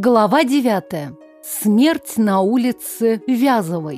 Глава девятая. Смерть на улице Вязовой.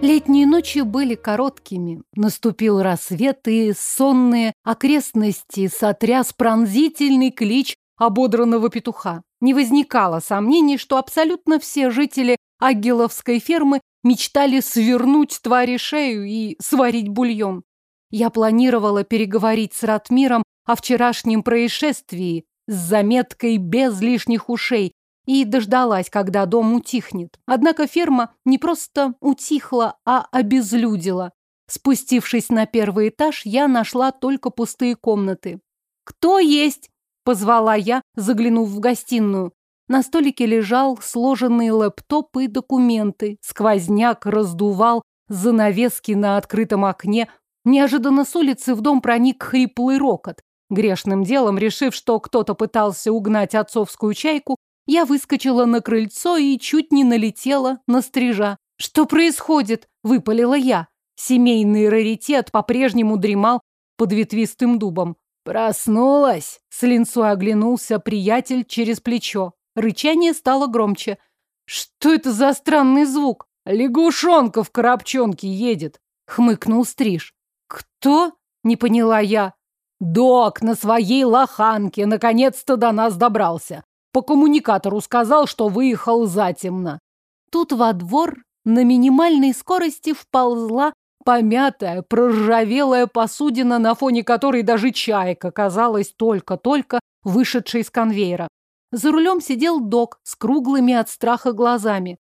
Летние ночи были короткими. Наступил рассвет, и сонные окрестности сотряс пронзительный клич ободранного петуха. Не возникало сомнений, что абсолютно все жители Агиловской фермы мечтали свернуть твари шею и сварить бульон. Я планировала переговорить с Ратмиром о вчерашнем происшествии с заметкой без лишних ушей и дождалась, когда дом утихнет. Однако ферма не просто утихла, а обезлюдила. Спустившись на первый этаж, я нашла только пустые комнаты. «Кто есть?» – позвала я, заглянув в гостиную. На столике лежал сложенный лэптоп и документы. Сквозняк раздувал занавески на открытом окне. Неожиданно с улицы в дом проник хриплый рокот. Грешным делом, решив, что кто-то пытался угнать отцовскую чайку, я выскочила на крыльцо и чуть не налетела на стрижа. «Что происходит?» – выпалила я. Семейный раритет по-прежнему дремал под ветвистым дубом. «Проснулась!» – с линцой оглянулся приятель через плечо. Рычание стало громче. «Что это за странный звук? Лягушонка в коробчонке едет!» – хмыкнул стриж. «Кто?» – не поняла я. «Док на своей лоханке наконец-то до нас добрался. По коммуникатору сказал, что выехал затемно. Тут во двор на минимальной скорости вползла помятая, проржавелая посудина, на фоне которой даже чайка казалась только-только вышедшей из конвейера. За рулем сидел док с круглыми от страха глазами.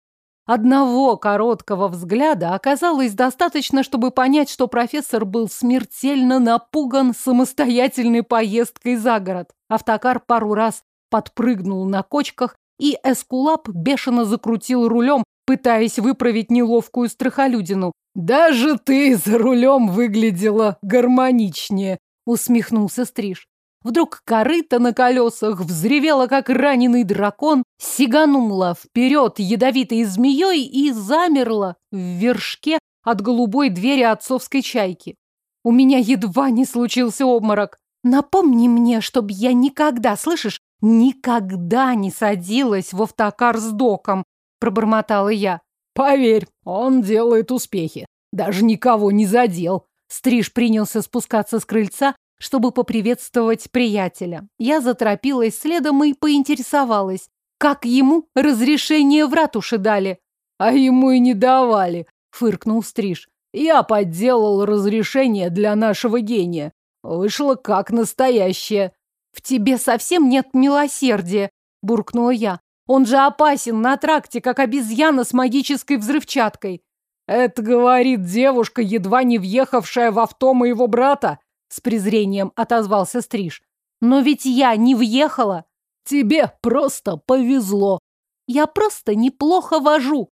Одного короткого взгляда оказалось достаточно, чтобы понять, что профессор был смертельно напуган самостоятельной поездкой за город. Автокар пару раз подпрыгнул на кочках, и Эскулап бешено закрутил рулем, пытаясь выправить неловкую страхолюдину. «Даже ты за рулем выглядела гармоничнее», — усмехнулся Стриж. Вдруг корыто на колесах взревело, как раненый дракон, сиганула вперед ядовитой змеей и замерла в вершке от голубой двери отцовской чайки. У меня едва не случился обморок. Напомни мне, чтоб я никогда, слышишь, никогда не садилась в автокар с доком, пробормотала я. Поверь, он делает успехи. Даже никого не задел. Стриж принялся спускаться с крыльца, чтобы поприветствовать приятеля. Я заторопилась следом и поинтересовалась, как ему разрешение в ратуше дали. А ему и не давали, фыркнул Стриж. Я подделал разрешение для нашего гения. Вышло как настоящее. В тебе совсем нет милосердия, буркнула я. Он же опасен на тракте, как обезьяна с магической взрывчаткой. Это говорит девушка, едва не въехавшая в авто моего брата, с презрением отозвался Стриж. Но ведь я не въехала. Тебе просто повезло. Я просто неплохо вожу.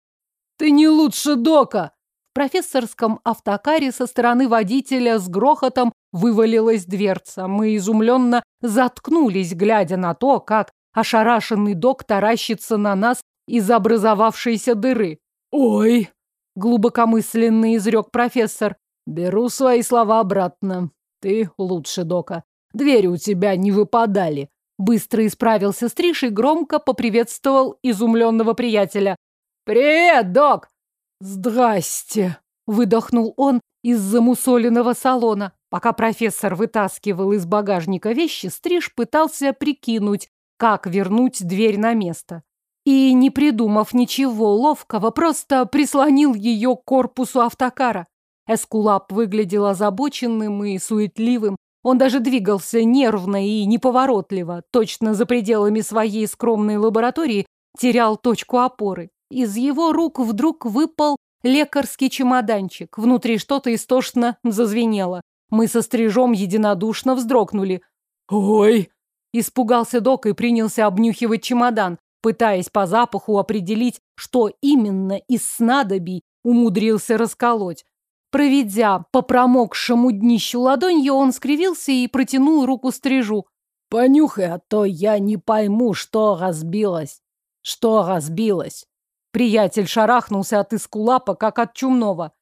Ты не лучше Дока. В профессорском автокаре со стороны водителя с грохотом вывалилась дверца. Мы изумленно заткнулись, глядя на то, как ошарашенный док таращится на нас из образовавшейся дыры. «Ой!» — глубокомысленно изрек профессор. «Беру свои слова обратно. Ты лучше, Дока. Двери у тебя не выпадали. Быстро исправился Стриж и громко поприветствовал изумленного приятеля. «Привет, док!» «Здрасте!» — выдохнул он из замусоленного салона. Пока профессор вытаскивал из багажника вещи, Стриж пытался прикинуть, как вернуть дверь на место. И, не придумав ничего ловкого, просто прислонил ее к корпусу автокара. Эскулап выглядел озабоченным и суетливым. Он даже двигался нервно и неповоротливо, точно за пределами своей скромной лаборатории терял точку опоры. Из его рук вдруг выпал лекарский чемоданчик. Внутри что-то истошно зазвенело. Мы со стрижом единодушно вздрогнули. «Ой!» Испугался док и принялся обнюхивать чемодан, пытаясь по запаху определить, что именно из снадобий умудрился расколоть. Проведя по промокшему днищу ладонью, он скривился и протянул руку стрижу. «Понюхай, а то я не пойму, что разбилось». «Что разбилось?» Приятель шарахнулся от искулапа, как от чумного.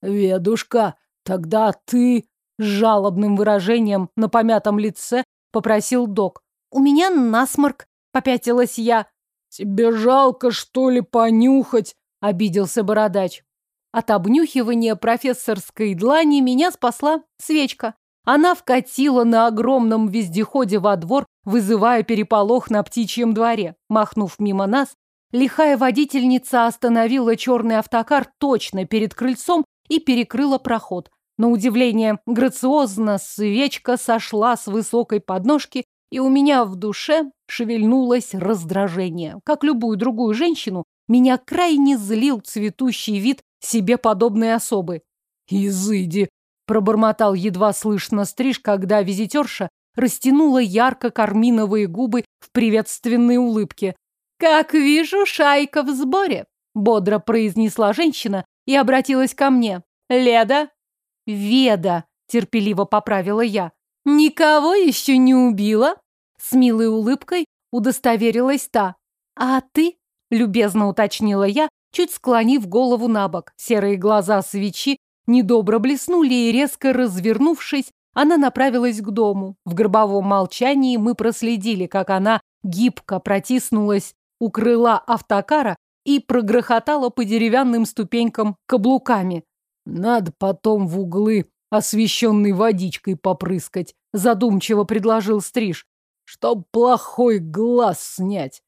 «Ведушка, тогда ты С жалобным выражением на помятом лице попросил док. «У меня насморк», — попятилась я. «Тебе жалко, что ли, понюхать?» — обиделся бородач. От обнюхивания профессорской длани меня спасла свечка. Она вкатила на огромном вездеходе во двор, вызывая переполох на птичьем дворе. Махнув мимо нас, лихая водительница остановила черный автокар точно перед крыльцом и перекрыла проход. На удивление, грациозно свечка сошла с высокой подножки, и у меня в душе шевельнулось раздражение. Как любую другую женщину, меня крайне злил цветущий вид себе подобной особы. «Изыди!» – пробормотал едва слышно стриж, когда визитерша растянула ярко-карминовые губы в приветственной улыбке. «Как вижу, шайка в сборе!» – бодро произнесла женщина и обратилась ко мне. «Леда!» «Веда!» – терпеливо поправила я. «Никого еще не убила?» С милой улыбкой удостоверилась та. «А ты?» – любезно уточнила я, чуть склонив голову на бок. Серые глаза свечи недобро блеснули, и, резко развернувшись, она направилась к дому. В гробовом молчании мы проследили, как она гибко протиснулась у крыла автокара и прогрохотала по деревянным ступенькам каблуками. «Надо потом в углы освещенной водичкой попрыскать», задумчиво предложил Стриж, «чтоб плохой глаз снять».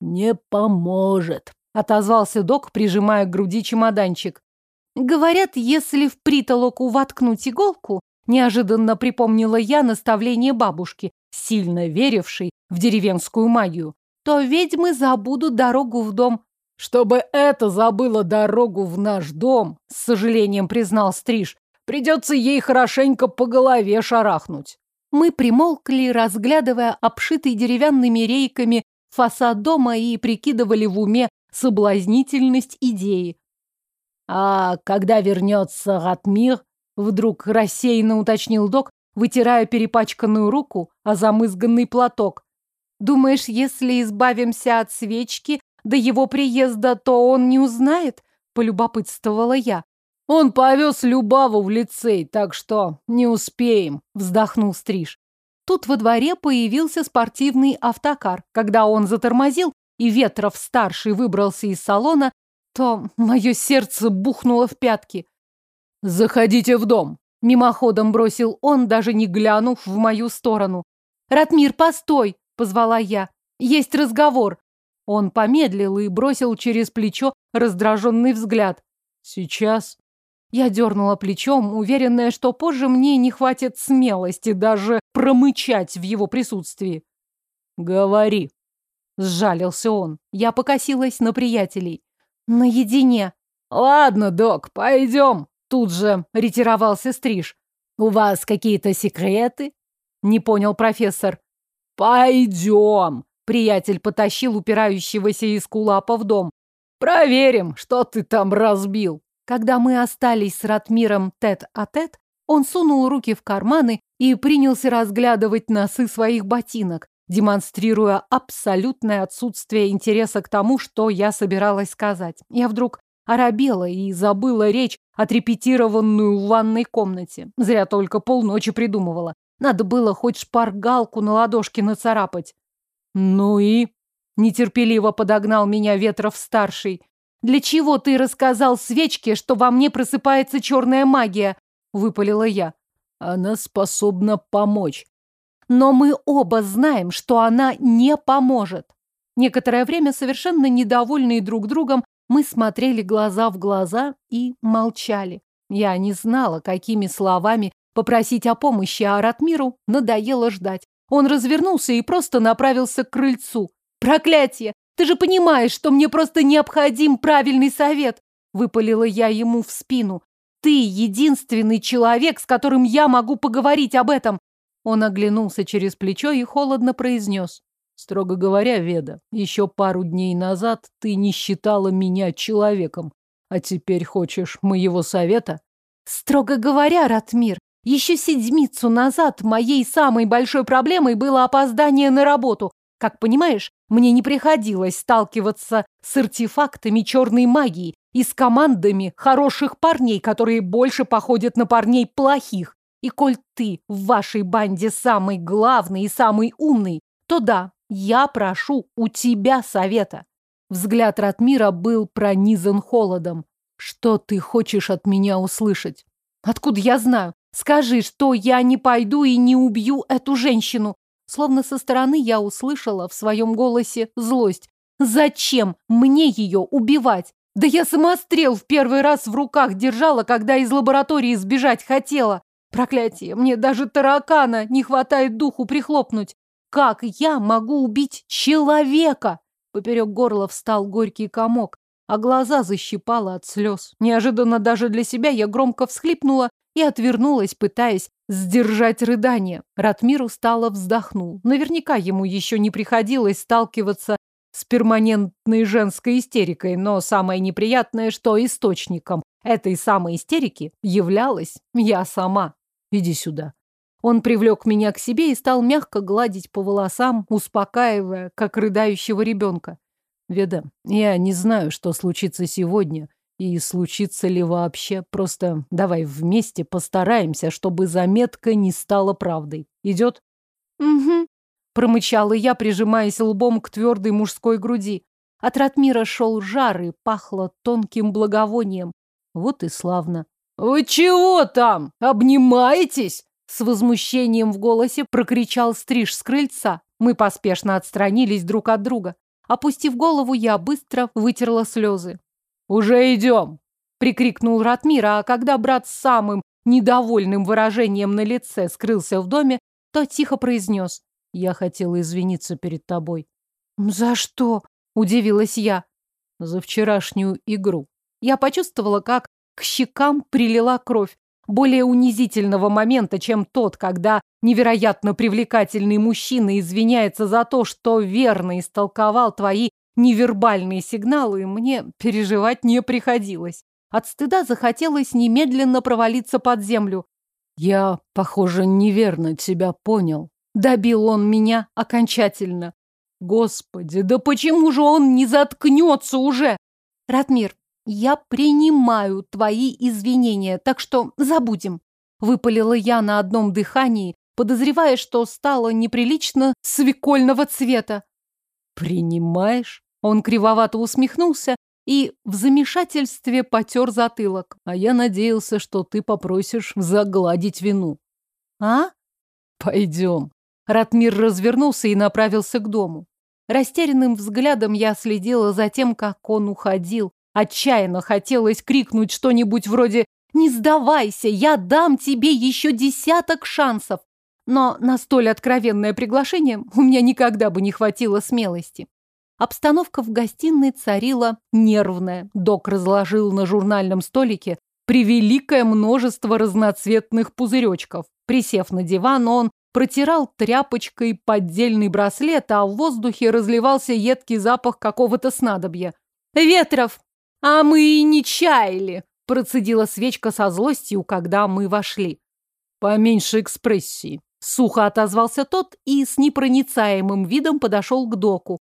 «Не поможет», отозвался док, прижимая к груди чемоданчик. Говорят, если в притолоку воткнуть иголку, неожиданно припомнила я наставление бабушки, сильно верившей в деревенскую магию, то ведьмы забудут дорогу в дом. Чтобы это забыло дорогу в наш дом, с сожалением признал Стриж, придется ей хорошенько по голове шарахнуть. Мы примолкли, разглядывая обшитый деревянными рейками фасад дома и прикидывали в уме соблазнительность идеи. А когда вернется Ратмир, вдруг рассеянно уточнил док, вытирая перепачканную руку о замызганный платок. Думаешь, если избавимся от свечки до его приезда, то он не узнает? Полюбопытствовала я. Он повез Любаву в лицей, так что не успеем, вздохнул Стриж. Тут во дворе появился спортивный автокар. Когда он затормозил, и Ветров-старший выбрался из салона, то мое сердце бухнуло в пятки. «Заходите в дом!» — мимоходом бросил он, даже не глянув в мою сторону. «Ратмир, постой!» — позвала я. «Есть разговор!» Он помедлил и бросил через плечо раздраженный взгляд. «Сейчас?» Я дернула плечом, уверенная, что позже мне не хватит смелости даже промычать в его присутствии. «Говори!» Сжалился он. Я покосилась на приятелей. Наедине. Ладно, док, пойдем. Тут же ретировался Стриж. У вас какие-то секреты? Не понял профессор. Пойдем. Приятель потащил упирающегося из кулапа в дом. Проверим, что ты там разбил. Когда мы остались с Ратмиром тет-а-тет, -тет, он сунул руки в карманы и принялся разглядывать носы своих ботинок демонстрируя абсолютное отсутствие интереса к тому, что я собиралась сказать. Я вдруг оробела и забыла речь, отрепетированную в ванной комнате. Зря только полночи придумывала. Надо было хоть шпаргалку на ладошке нацарапать. Ну и... Нетерпеливо подогнал меня Ветров-старший. «Для чего ты рассказал свечке, что во мне просыпается черная магия?» — выпалила я. «Она способна помочь. Но мы оба знаем, что она не поможет. Некоторое время, совершенно недовольные друг другом, мы смотрели глаза в глаза и молчали. Я не знала, какими словами попросить о помощи, а Ратмиру надоело ждать. Он развернулся и просто направился к крыльцу. «Проклятие! Ты же понимаешь, что мне просто необходим правильный совет!» Выпалила я ему в спину. «Ты единственный человек, с которым я могу поговорить об этом. Он оглянулся через плечо и холодно произнес. Строго говоря, Веда, еще пару дней назад ты не считала меня человеком, а теперь хочешь моего совета? Строго говоря, Ратмир, еще седмицу назад моей самой большой проблемой было опоздание на работу. Как понимаешь, мне не приходилось сталкиваться с артефактами черной магии и с командами хороших парней, которые больше походят на парней плохих. И коль ты в вашей банде самый главный и самый умный, то да, я прошу у тебя совета. Взгляд Ратмира был пронизан холодом. Что ты хочешь от меня услышать? Откуда я знаю? Скажи, что я не пойду и не убью эту женщину. Словно со стороны я услышала в своем голосе злость. Зачем мне ее убивать? Да я самострел в первый раз в руках держала, когда из лаборатории сбежать хотела. Проклятие, мне даже таракана не хватает духу прихлопнуть. Как я могу убить человека? Поперек горла встал горький комок, а глаза защипало от слез. Неожиданно даже для себя я громко всхлипнула и отвернулась, пытаясь сдержать рыдание. Ратмир устало вздохнул. Наверняка ему еще не приходилось сталкиваться с перманентной женской истерикой, но самое неприятное, что источником этой самой истерики являлась я сама. Иди сюда. Он привлек меня к себе и стал мягко гладить по волосам, успокаивая, как рыдающего ребенка. Веда, я не знаю, что случится сегодня, и случится ли вообще. Просто давай вместе постараемся, чтобы заметка не стала правдой. Идет? Угу. Промычала я, прижимаясь лбом к твердой мужской груди. От Ратмира шел жар и пахло тонким благовонием. Вот и славно. «Вы чего там? Обнимаетесь?» С возмущением в голосе прокричал Стриж с крыльца. Мы поспешно отстранились друг от друга. Опустив голову, я быстро вытерла слезы. «Уже идем!» — прикрикнул Ратмир, а когда брат с самым недовольным выражением на лице скрылся в доме, то тихо произнес. «Я хотела извиниться перед тобой». «За что?» — удивилась я. «За вчерашнюю игру». Я почувствовала, как к щекам прилила кровь. Более унизительного момента, чем тот, когда невероятно привлекательный мужчина извиняется за то, что верно истолковал твои невербальные сигналы, мне переживать не приходилось. От стыда захотелось немедленно провалиться под землю. Я, похоже, неверно тебя понял. Добил он меня окончательно. Господи, да почему же он не заткнется уже? Ратмир, я принимаю твои извинения, так что забудем. Выпалила я на одном дыхании, подозревая, что стало неприлично свекольного цвета. Принимаешь? Он кривовато усмехнулся и в замешательстве потер затылок. А я надеялся, что ты попросишь загладить вину. А? Пойдем. Ратмир развернулся и направился к дому. Растерянным взглядом я следила за тем, как он уходил, Отчаянно хотелось крикнуть что-нибудь вроде «Не сдавайся, я дам тебе еще десяток шансов!» Но на столь откровенное приглашение у меня никогда бы не хватило смелости. Обстановка в гостиной царила нервная. Док разложил на журнальном столике превеликое множество разноцветных пузыречков. Присев на диван, он протирал тряпочкой поддельный браслет, а в воздухе разливался едкий запах какого-то снадобья. «Ветров, «А мы и не чаяли!» – процедила свечка со злостью, когда мы вошли. «Поменьше экспрессии», – сухо отозвался тот и с непроницаемым видом подошел к доку,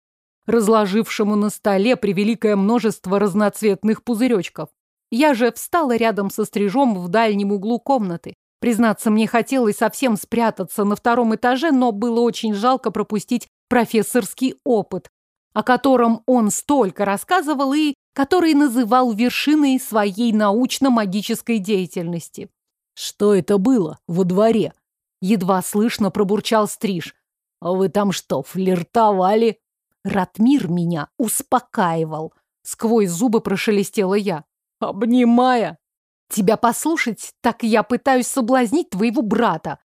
разложившему на столе превеликое множество разноцветных пузыречков. Я же встала рядом со стрижом в дальнем углу комнаты. Признаться, мне хотелось совсем спрятаться на втором этаже, но было очень жалко пропустить профессорский опыт, о котором он столько рассказывал и который называл вершиной своей научно-магической деятельности. «Что это было во дворе?» Едва слышно пробурчал Стриж. «А вы там что, флиртовали?» Ратмир меня успокаивал. Сквозь зубы прошелестела я. «Обнимая!» «Тебя послушать, так я пытаюсь соблазнить твоего брата».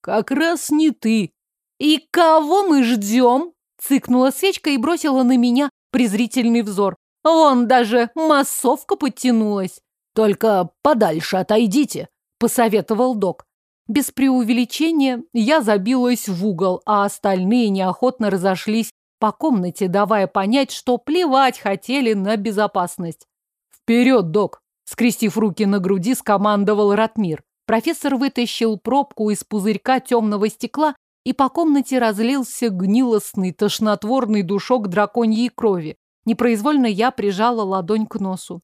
«Как раз не ты». «И кого мы ждем?» Цыкнула свечка и бросила на меня презрительный взор. Вон даже массовка подтянулась. Только подальше отойдите, посоветовал док. Без преувеличения я забилась в угол, а остальные неохотно разошлись по комнате, давая понять, что плевать хотели на безопасность. «Вперед, док!» Скрестив руки на груди, скомандовал Ратмир. Профессор вытащил пробку из пузырька темного стекла, и по комнате разлился гнилостный, тошнотворный душок драконьей крови. Непроизвольно я прижала ладонь к носу.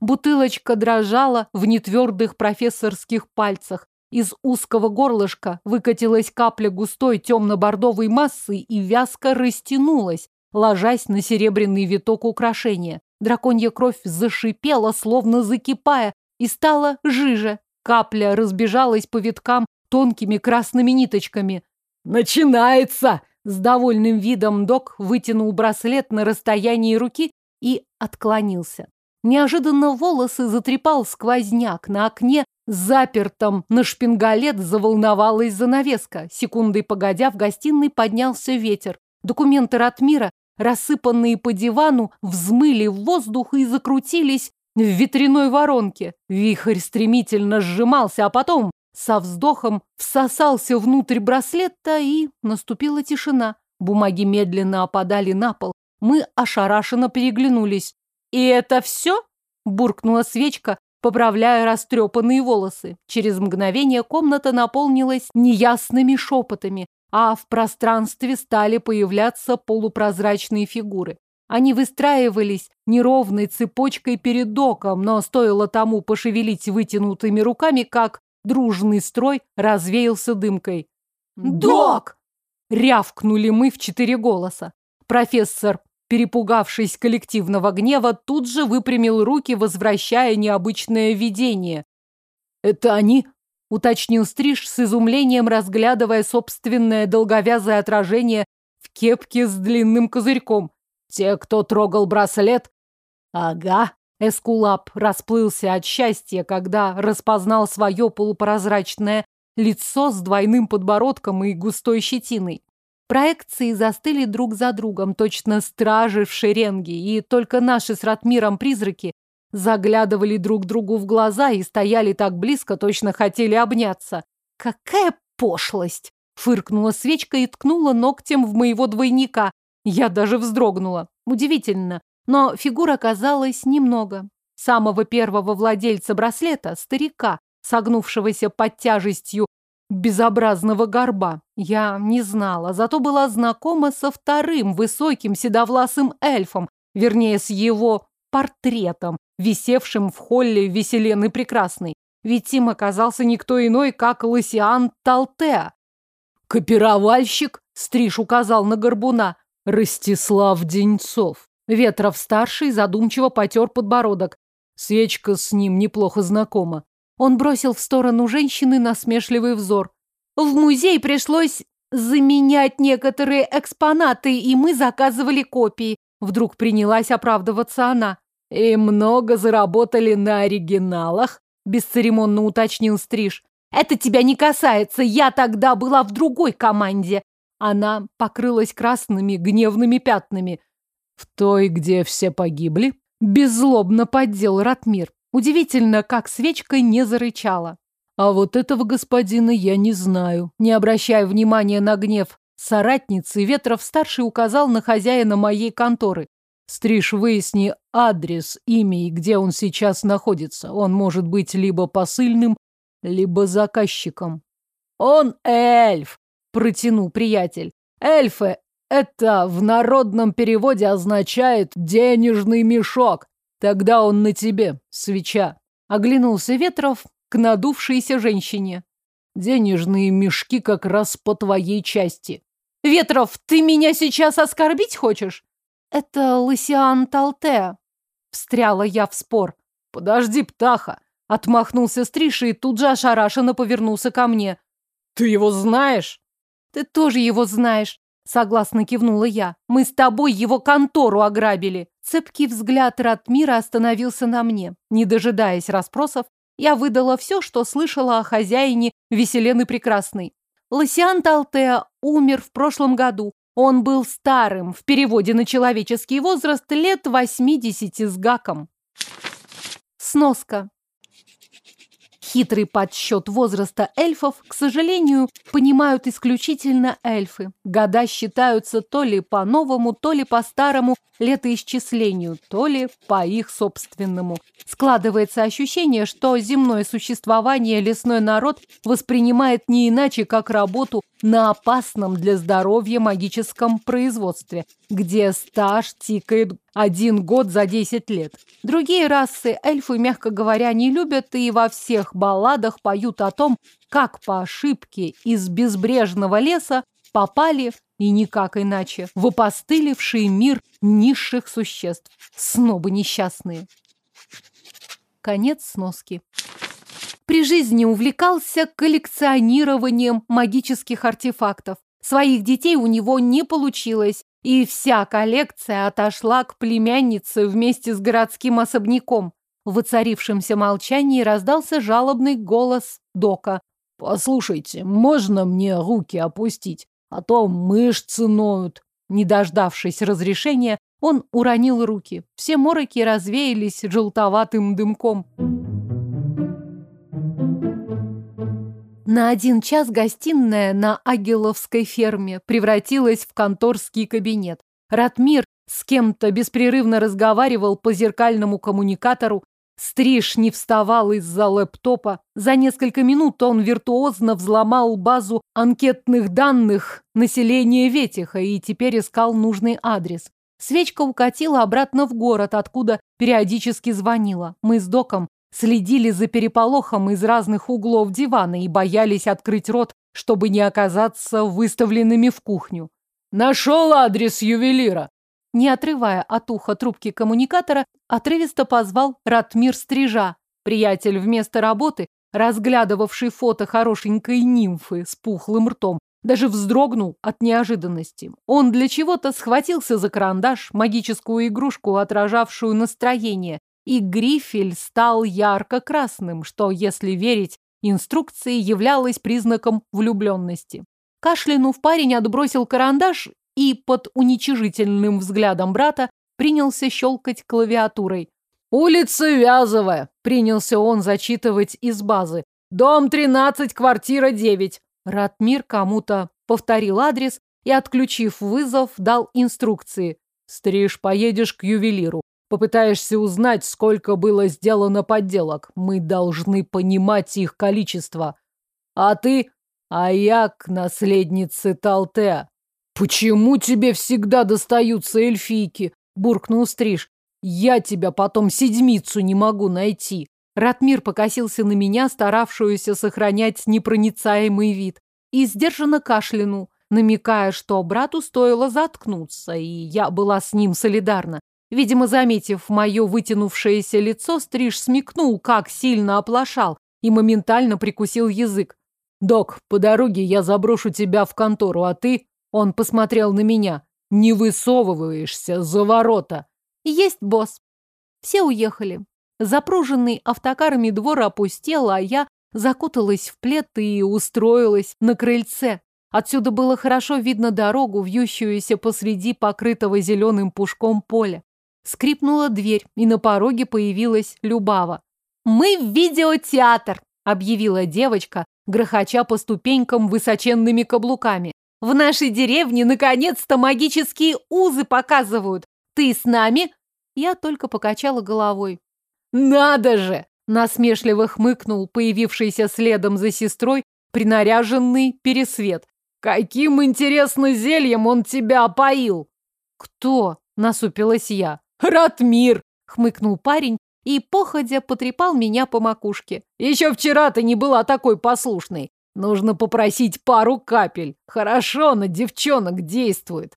Бутылочка дрожала в нетвердых профессорских пальцах. Из узкого горлышка выкатилась капля густой темно-бордовой массы и вязко растянулась, ложась на серебряный виток украшения. Драконья кровь зашипела, словно закипая, и стала жиже. Капля разбежалась по виткам тонкими красными ниточками. «Начинается!» С довольным видом док вытянул браслет на расстоянии руки и отклонился. Неожиданно волосы затрепал сквозняк. На окне, запертом на шпингалет, заволновалась занавеска. Секундой погодя, в гостиной поднялся ветер. Документы Ратмира, рассыпанные по дивану, взмыли в воздух и закрутились в ветряной воронке. Вихрь стремительно сжимался, а потом со вздохом всосался внутрь браслета, и наступила тишина. Бумаги медленно опадали на пол. Мы ошарашенно переглянулись. «И это все?» – буркнула свечка, поправляя растрепанные волосы. Через мгновение комната наполнилась неясными шепотами, а в пространстве стали появляться полупрозрачные фигуры. Они выстраивались неровной цепочкой перед доком, но стоило тому пошевелить вытянутыми руками, как дружный строй развеялся дымкой. «Док!» — рявкнули мы в четыре голоса. Профессор, перепугавшись коллективного гнева, тут же выпрямил руки, возвращая необычное видение. «Это они?» — уточнил Стриж с изумлением, разглядывая собственное долговязое отражение в кепке с длинным козырьком. «Те, кто трогал браслет?» «Ага», Эскулап расплылся от счастья, когда распознал свое полупрозрачное лицо с двойным подбородком и густой щетиной. Проекции застыли друг за другом, точно стражи в шеренге, и только наши с Ратмиром призраки заглядывали друг другу в глаза и стояли так близко, точно хотели обняться. «Какая пошлость!» — фыркнула свечка и ткнула ногтем в моего двойника. Я даже вздрогнула. Удивительно, но фигур оказалось немного. Самого первого владельца браслета, старика, согнувшегося под тяжестью безобразного горба, я не знала, зато была знакома со вторым высоким седовласым эльфом, вернее, с его портретом, висевшим в холле Веселены Прекрасной. Ведь им оказался никто иной, как Лысиан Талтеа. «Копировальщик?» — Стриж указал на горбуна. «Ростислав Деньцов». Ветров-старший задумчиво потер подбородок. Свечка с ним неплохо знакома. Он бросил в сторону женщины насмешливый взор. В музей пришлось заменять некоторые экспонаты, и мы заказывали копии. Вдруг принялась оправдываться она. И много заработали на оригиналах, бесцеремонно уточнил Стриж. Это тебя не касается, я тогда была в другой команде. Она покрылась красными гневными пятнами. В той, где все погибли, беззлобно поддел Ратмир. Удивительно, как свечка не зарычала. А вот этого господина я не знаю. Не обращая внимания на гнев соратницы, Ветров-старший указал на хозяина моей конторы. Стриж, выясни адрес, имя и где он сейчас находится. Он может быть либо посыльным, либо заказчиком. Он эльф, протянул приятель. Эльфы это в народном переводе означает «денежный мешок». Тогда он на тебе, свеча. Оглянулся Ветров к надувшейся женщине. Денежные мешки как раз по твоей части. Ветров, ты меня сейчас оскорбить хочешь? Это Лысиан Талте. Встряла я в спор. Подожди, птаха. Отмахнулся Стриж и тут же ошарашенно повернулся ко мне. Ты его знаешь? Ты тоже его знаешь. Согласно кивнула я. Мы с тобой его контору ограбили. Цепкий взгляд Ратмира остановился на мне. Не дожидаясь расспросов, я выдала все, что слышала о хозяине Веселены Прекрасной. Лосиан Талтеа умер в прошлом году. Он был старым, в переводе на человеческий возраст, лет восьмидесяти с гаком. Сноска. Хитрый подсчет возраста эльфов, к сожалению, понимают исключительно эльфы. Года считаются то ли по-новому, то ли по-старому летоисчислению, то ли по их собственному. Складывается ощущение, что земное существование лесной народ воспринимает не иначе, как работу на опасном для здоровья магическом производстве, где стаж тикает один год за десять лет. Другие расы эльфы, мягко говоря, не любят и во всех балладах поют о том, как по ошибке из безбрежного леса попали, и никак иначе, в опостылевший мир низших существ. Снобы несчастные. Конец сноски. При жизни увлекался коллекционированием магических артефактов. Своих детей у него не получилось, и вся коллекция отошла к племяннице вместе с городским особняком. В воцарившемся молчании раздался жалобный голос Дока. «Послушайте, можно мне руки опустить? А то мышцы ноют». Не дождавшись разрешения, он уронил руки. Все мороки развеялись желтоватым дымком. На один час гостиная на Агиловской ферме превратилась в конторский кабинет. Ратмир с кем-то беспрерывно разговаривал по зеркальному коммуникатору. Стриж не вставал из-за лэптопа. За несколько минут он виртуозно взломал базу анкетных данных населения Ветиха и теперь искал нужный адрес. Свечка укатила обратно в город, откуда периодически звонила. Мы с Доком следили за переполохом из разных углов дивана и боялись открыть рот, чтобы не оказаться выставленными в кухню. «Нашел адрес ювелира!» Не отрывая от уха трубки коммуникатора, отрывисто позвал Ратмир Стрижа. Приятель вместо работы, разглядывавший фото хорошенькой нимфы с пухлым ртом, даже вздрогнул от неожиданности. Он для чего-то схватился за карандаш, магическую игрушку, отражавшую настроение, и грифель стал ярко-красным, что, если верить инструкции, являлось признаком влюбленности. Кашлянув, парень отбросил карандаш и под уничижительным взглядом брата принялся щелкать клавиатурой. «Улица Вязовая!» — принялся он зачитывать из базы. «Дом 13, квартира 9». Ратмир кому-то повторил адрес и, отключив вызов, дал инструкции. «Стриж, поедешь к ювелиру. Попытаешься узнать, сколько было сделано подделок. Мы должны понимать их количество. А ты? А я к наследнице Талте. Почему тебе всегда достаются эльфийки? Буркнул Стриж. Я тебя потом седмицу не могу найти. Ратмир покосился на меня, старавшуюся сохранять непроницаемый вид, и сдержанно кашлянул, намекая, что брату стоило заткнуться, и я была с ним солидарна. Видимо, заметив мое вытянувшееся лицо, Стриж смекнул, как сильно оплошал, и моментально прикусил язык. «Док, по дороге я заброшу тебя в контору, а ты...» Он посмотрел на меня. «Не высовываешься за ворота!» «Есть, босс!» Все уехали. Запруженный автокарами двор опустел, а я закуталась в плед и устроилась на крыльце. Отсюда было хорошо видно дорогу, вьющуюся посреди покрытого зеленым пушком поля. Скрипнула дверь, и на пороге появилась Любава. «Мы в видеотеатр!» – объявила девочка, грохоча по ступенькам высоченными каблуками. «В нашей деревне наконец-то магические узы показывают! Ты с нами?» Я только покачала головой. «Надо же!» – насмешливо хмыкнул появившийся следом за сестрой принаряженный пересвет. «Каким интересным зельем он тебя опоил!» «Кто?» – насупилась я. «Ратмир!» — хмыкнул парень и, походя, потрепал меня по макушке. «Еще вчера ты не была такой послушной. Нужно попросить пару капель. Хорошо на девчонок действует».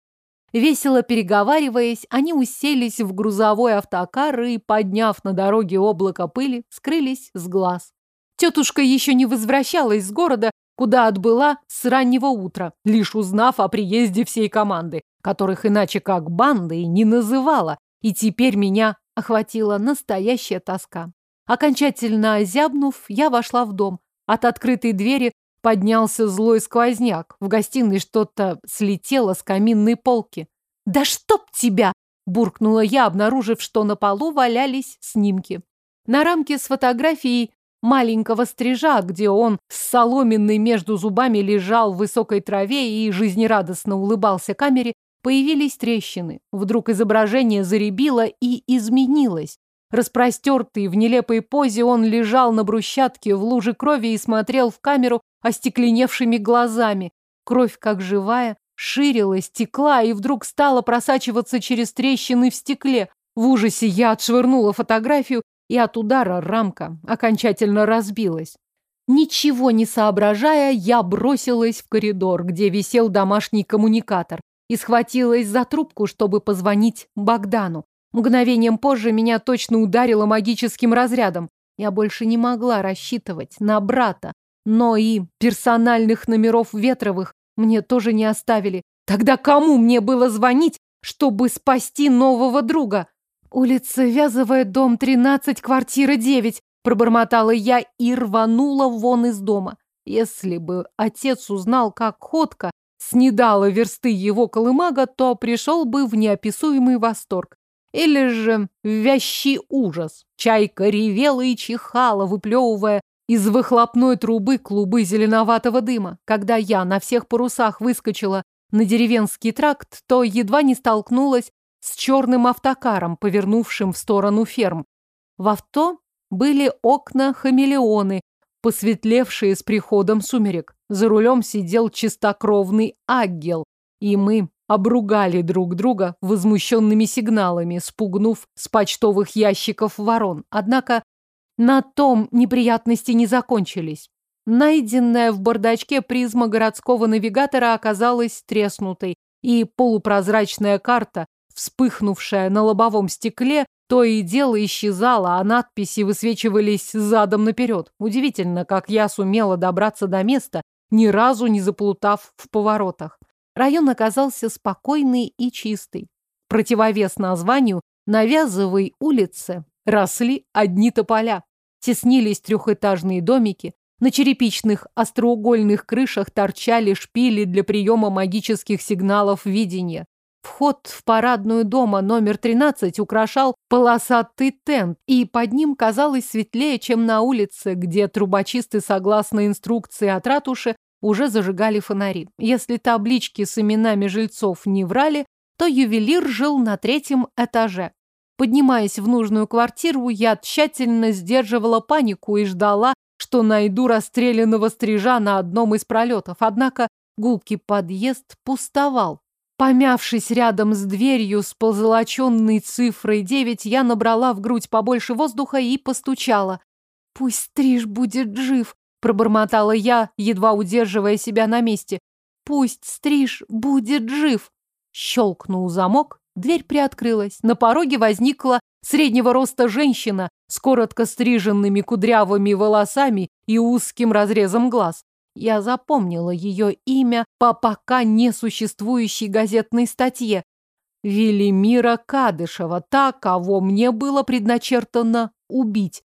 Весело переговариваясь, они уселись в грузовой автокар и, подняв на дороге облако пыли, скрылись с глаз. Тетушка еще не возвращалась с города, куда отбыла с раннего утра, лишь узнав о приезде всей команды, которых иначе как бандой не называла, и теперь меня охватила настоящая тоска. Окончательно озябнув, я вошла в дом. От открытой двери поднялся злой сквозняк. В гостиной что-то слетело с каминной полки. «Да чтоб тебя!» – буркнула я, обнаружив, что на полу валялись снимки. На рамке с фотографией маленького стрижа, где он с соломенной между зубами лежал в высокой траве и жизнерадостно улыбался камере, Появились трещины. Вдруг изображение заребило и изменилось. Распростертый в нелепой позе он лежал на брусчатке в луже крови и смотрел в камеру остекленевшими глазами. Кровь, как живая, ширилась, текла и вдруг стала просачиваться через трещины в стекле. В ужасе я отшвырнула фотографию, и от удара рамка окончательно разбилась. Ничего не соображая, я бросилась в коридор, где висел домашний коммуникатор, и схватилась за трубку, чтобы позвонить Богдану. Мгновением позже меня точно ударило магическим разрядом. Я больше не могла рассчитывать на брата, но и персональных номеров Ветровых мне тоже не оставили. Тогда кому мне было звонить, чтобы спасти нового друга? Улица Вязовая, дом 13, квартира 9, пробормотала я и рванула вон из дома. Если бы отец узнал, как ходка снедала версты его колымага, то пришел бы в неописуемый восторг. Или же в вящий ужас. Чайка ревела и чихала, выплевывая из выхлопной трубы клубы зеленоватого дыма. Когда я на всех парусах выскочила на деревенский тракт, то едва не столкнулась с черным автокаром, повернувшим в сторону ферм. В авто были окна-хамелеоны, посветлевшие с приходом сумерек. За рулем сидел чистокровный агел, и мы обругали друг друга возмущенными сигналами, спугнув с почтовых ящиков ворон. Однако на том неприятности не закончились. Найденная в бардачке призма городского навигатора оказалась треснутой, и полупрозрачная карта, вспыхнувшая на лобовом стекле, то и дело исчезала, а надписи высвечивались задом наперед. Удивительно, как я сумела добраться до места, ни разу не заплутав в поворотах. Район оказался спокойный и чистый. Противовес названию на улице росли одни тополя. Теснились трехэтажные домики, на черепичных остроугольных крышах торчали шпили для приема магических сигналов видения. Вход в парадную дома номер 13 украшал полосатый тент, и под ним казалось светлее, чем на улице, где трубочисты, согласно инструкции от ратуши, уже зажигали фонари. Если таблички с именами жильцов не врали, то ювелир жил на третьем этаже. Поднимаясь в нужную квартиру, я тщательно сдерживала панику и ждала, что найду расстрелянного стрижа на одном из пролетов. Однако гулкий подъезд пустовал. Помявшись рядом с дверью с позолоченной цифрой 9, я набрала в грудь побольше воздуха и постучала. «Пусть стриж будет жив», — пробормотала я, едва удерживая себя на месте. «Пусть стриж будет жив». Щелкнул замок, Дверь приоткрылась. На пороге возникла среднего роста женщина с коротко стриженными кудрявыми волосами и узким разрезом глаз. Я запомнила ее имя по пока несуществующей газетной статье. Велимира Кадышева, та, кого мне было предначертано убить.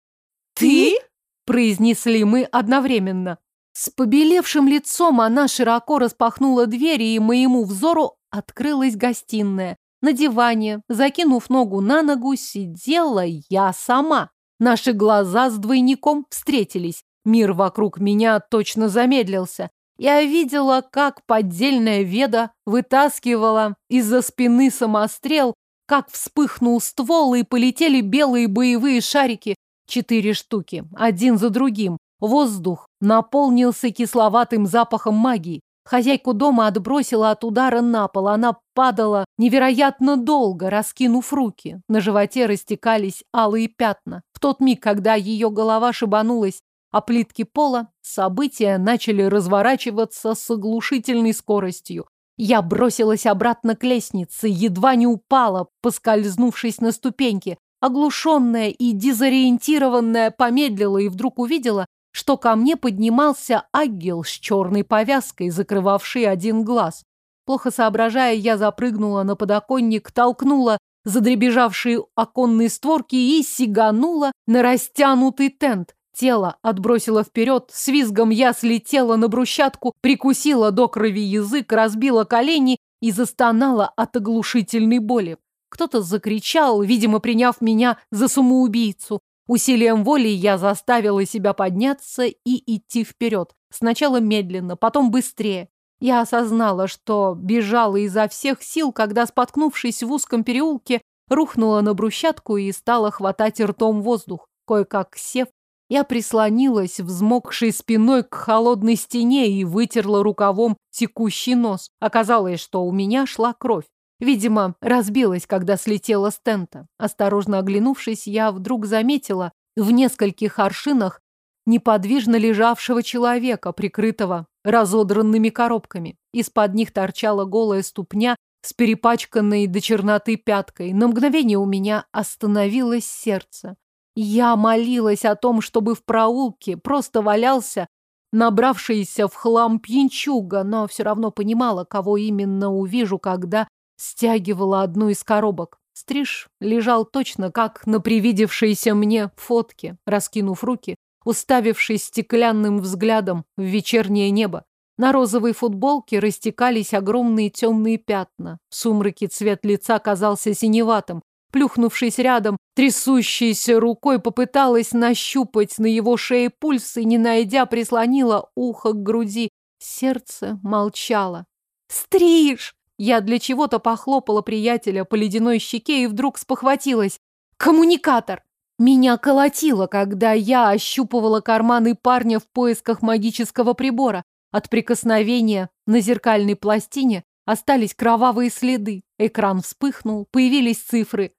«Ты?» – произнесли мы одновременно. С побелевшим лицом она широко распахнула дверь, и моему взору открылась гостиная. На диване, закинув ногу на ногу, сидела я сама. Наши глаза с двойником встретились. Мир вокруг меня точно замедлился. Я видела, как поддельная веда вытаскивала из-за спины самострел, как вспыхнул ствол и полетели белые боевые шарики. Четыре штуки, один за другим. Воздух наполнился кисловатым запахом магии. Хозяйку дома отбросила от удара на пол. Она падала невероятно долго, раскинув руки. На животе растекались алые пятна. В тот миг, когда ее голова шибанулась о плитки пола, события начали разворачиваться с оглушительной скоростью. Я бросилась обратно к лестнице, едва не упала, поскользнувшись на ступеньке. Оглушенная и дезориентированная помедлила и вдруг увидела, что ко мне поднимался агел с черной повязкой, закрывавший один глаз. Плохо соображая, я запрыгнула на подоконник, толкнула задребежавшие оконные створки и сиганула на растянутый тент. Тело отбросило вперед, с визгом я слетела на брусчатку, прикусила до крови язык, разбила колени и застонала от оглушительной боли. Кто-то закричал, видимо, приняв меня за самоубийцу. Усилием воли я заставила себя подняться и идти вперед. Сначала медленно, потом быстрее. Я осознала, что бежала изо всех сил, когда, споткнувшись в узком переулке, рухнула на брусчатку и стала хватать ртом воздух. Кое-как сев, Я прислонилась взмокшей спиной к холодной стене и вытерла рукавом текущий нос. Оказалось, что у меня шла кровь. Видимо, разбилась, когда слетела с тента. Осторожно оглянувшись, я вдруг заметила в нескольких аршинах неподвижно лежавшего человека, прикрытого разодранными коробками. Из-под них торчала голая ступня с перепачканной до черноты пяткой. На мгновение у меня остановилось сердце. Я молилась о том, чтобы в проулке просто валялся набравшийся в хлам пьянчуга, но все равно понимала, кого именно увижу, когда стягивала одну из коробок. Стриж лежал точно как на привидевшейся мне фотке, раскинув руки, уставившись стеклянным взглядом в вечернее небо. На розовой футболке растекались огромные темные пятна. В сумраке цвет лица казался синеватым, Плюхнувшись рядом, трясущейся рукой попыталась нащупать на его шее пульс и, не найдя, прислонила ухо к груди. Сердце молчало. «Стриж!» Я для чего-то похлопала приятеля по ледяной щеке и вдруг спохватилась. «Коммуникатор!» Меня колотило, когда я ощупывала карманы парня в поисках магического прибора. От прикосновения на зеркальной пластине остались кровавые следы. Экран вспыхнул, появились цифры.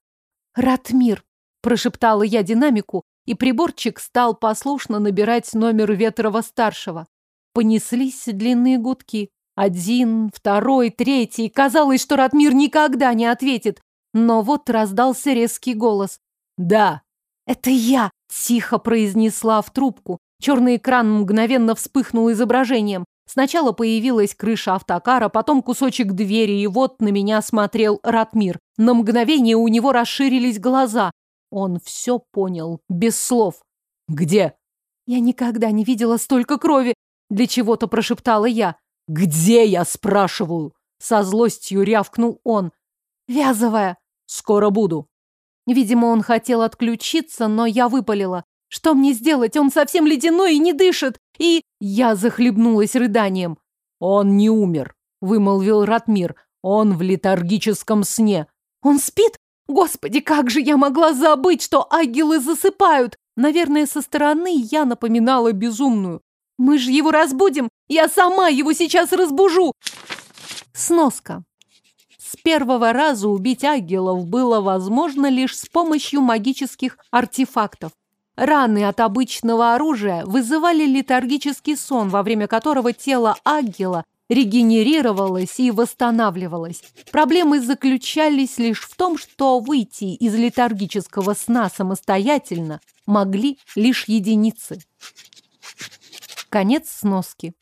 «Ратмир!» – прошептала я динамику, и приборчик стал послушно набирать номер Ветрова-старшего. Понеслись длинные гудки. Один, второй, третий. Казалось, что Ратмир никогда не ответит. Но вот раздался резкий голос. «Да». «Это я!» – тихо произнесла в трубку. Черный экран мгновенно вспыхнул изображением. Сначала появилась крыша автокара, потом кусочек двери, и вот на меня смотрел Ратмир. На мгновение у него расширились глаза. Он все понял, без слов. «Где?» «Я никогда не видела столько крови!» Для чего-то прошептала я. «Где, я спрашиваю?» Со злостью рявкнул он. «Вязовая!» «Скоро буду!» Видимо, он хотел отключиться, но я выпалила. Что мне сделать? Он совсем ледяной и не дышит. И я захлебнулась рыданием. Он не умер, вымолвил Ратмир. Он в летаргическом сне. Он спит? Господи, как же я могла забыть, что агилы засыпают? Наверное, со стороны я напоминала безумную. Мы же его разбудим. Я сама его сейчас разбужу. Сноска. С первого раза убить агилов было возможно лишь с помощью магических артефактов. Раны от обычного оружия вызывали летаргический сон, во время которого тело ангела регенерировалось и восстанавливалось. Проблемы заключались лишь в том, что выйти из летаргического сна самостоятельно могли лишь единицы. Конец сноски.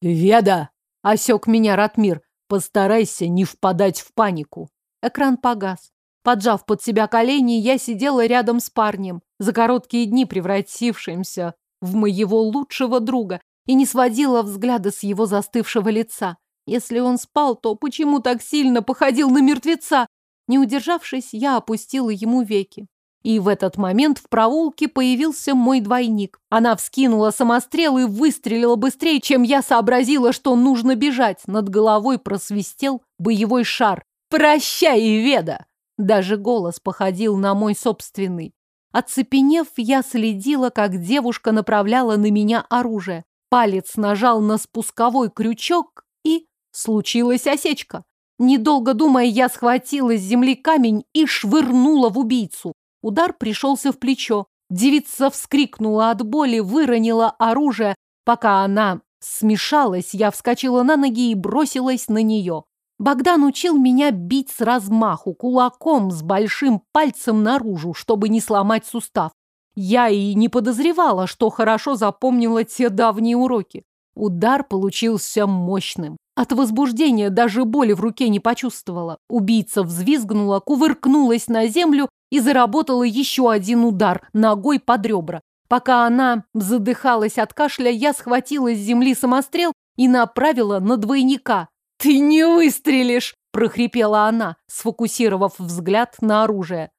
«Веда!» — осек меня Ратмир. «Постарайся не впадать в панику». Экран погас. Поджав под себя колени, я сидела рядом с парнем, за короткие дни превратившимся в моего лучшего друга, и не сводила взгляда с его застывшего лица. Если он спал, то почему так сильно походил на мертвеца? Не удержавшись, я опустила ему веки. И в этот момент в проулке появился мой двойник. Она вскинула самострел и выстрелила быстрее, чем я сообразила, что нужно бежать. Над головой просвистел боевой шар. «Прощай, Веда!» Даже голос походил на мой собственный. Оцепенев, я следила, как девушка направляла на меня оружие. Палец нажал на спусковой крючок, и случилась осечка. Недолго думая, я схватила с земли камень и швырнула в убийцу. Удар пришелся в плечо. Девица вскрикнула от боли, выронила оружие. Пока она смешалась, я вскочила на ноги и бросилась на нее. Богдан учил меня бить с размаху, кулаком с большим пальцем наружу, чтобы не сломать сустав. Я и не подозревала, что хорошо запомнила те давние уроки. Удар получился мощным. От возбуждения даже боли в руке не почувствовала. Убийца взвизгнула, кувыркнулась на землю и заработала еще один удар ногой под ребра. Пока она задыхалась от кашля, я схватила с земли самострел и направила на двойника. «Ты не выстрелишь!» – прохрипела она, сфокусировав взгляд на оружие.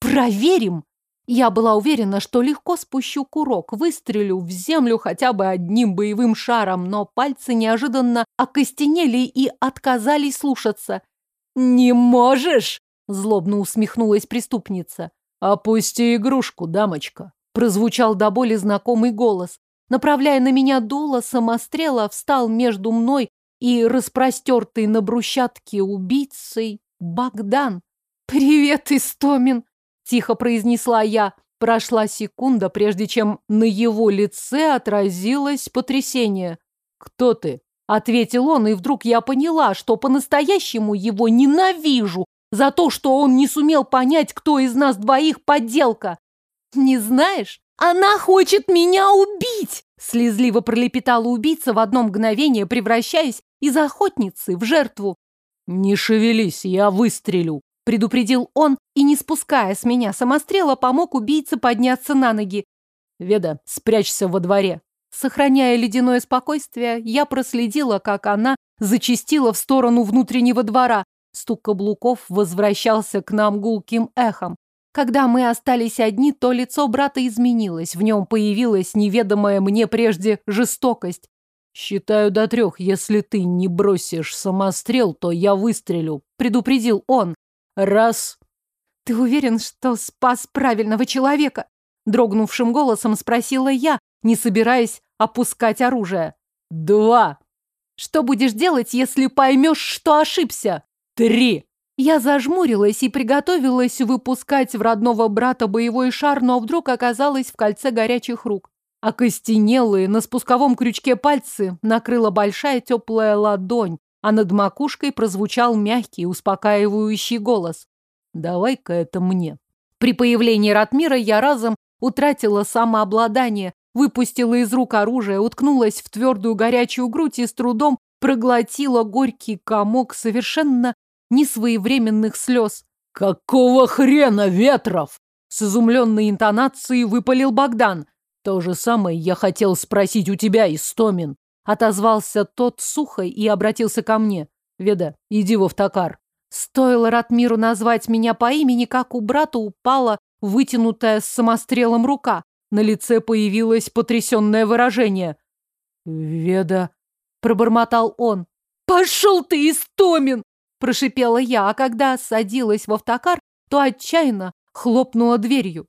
«Проверим!» Я была уверена, что легко спущу курок, выстрелю в землю хотя бы одним боевым шаром, но пальцы неожиданно окостенели и отказались слушаться. «Не можешь!» – злобно усмехнулась преступница. «Опусти игрушку, дамочка!» прозвучал до боли знакомый голос. Направляя на меня дуло самострела, встал между мной и распростертый на брусчатке убийцей Богдан. «Привет, Истомин!» – тихо произнесла я. Прошла секунда, прежде чем на его лице отразилось потрясение. «Кто ты?» – ответил он, и вдруг я поняла, что по-настоящему его ненавижу за то, что он не сумел понять, кто из нас двоих подделка. «Не знаешь? Она хочет меня убить!» Слезливо пролепетала убийца в одно мгновение, превращаясь из охотницы в жертву. «Не шевелись, я выстрелю!» предупредил он и, не спуская с меня самострела, помог убийце подняться на ноги. «Веда, спрячься во дворе!» Сохраняя ледяное спокойствие, я проследила, как она зачастила в сторону внутреннего двора. Стук каблуков возвращался к нам гулким эхом. Когда мы остались одни, то лицо брата изменилось, в нем появилась неведомая мне прежде жестокость. «Считаю до трех. Если ты не бросишь самострел, то я выстрелю», — предупредил он. «Раз». «Ты уверен, что спас правильного человека?» Дрогнувшим голосом спросила я, не собираясь опускать оружие. «Два». «Что будешь делать, если поймешь, что ошибся?» «Три». Я зажмурилась и приготовилась выпускать в родного брата боевой шар, но вдруг оказалась в кольце горячих рук. Окостенелые на спусковом крючке пальцы накрыла большая теплая ладонь, а над макушкой прозвучал мягкий, успокаивающий голос. «Давай-ка это мне». При появлении Ратмира я разом утратила самообладание, выпустила из рук оружие, уткнулась в твердую горячую грудь и с трудом проглотила горький комок совершенно несвоевременных слез. «Какого хрена, Ветров?» С изумленной интонацией выпалил Богдан. «То же самое я хотел спросить у тебя, Истомин». Отозвался тот сухо и обратился ко мне. «Веда, иди в автокар». Стоило Ратмиру назвать меня по имени, как у брата упала вытянутая с самострелом рука. На лице появилось потрясенное выражение. «Веда», — пробормотал он. «Пошел ты, Истомин!» Прошипела я, а когда садилась в автокар, то отчаянно хлопнула дверью.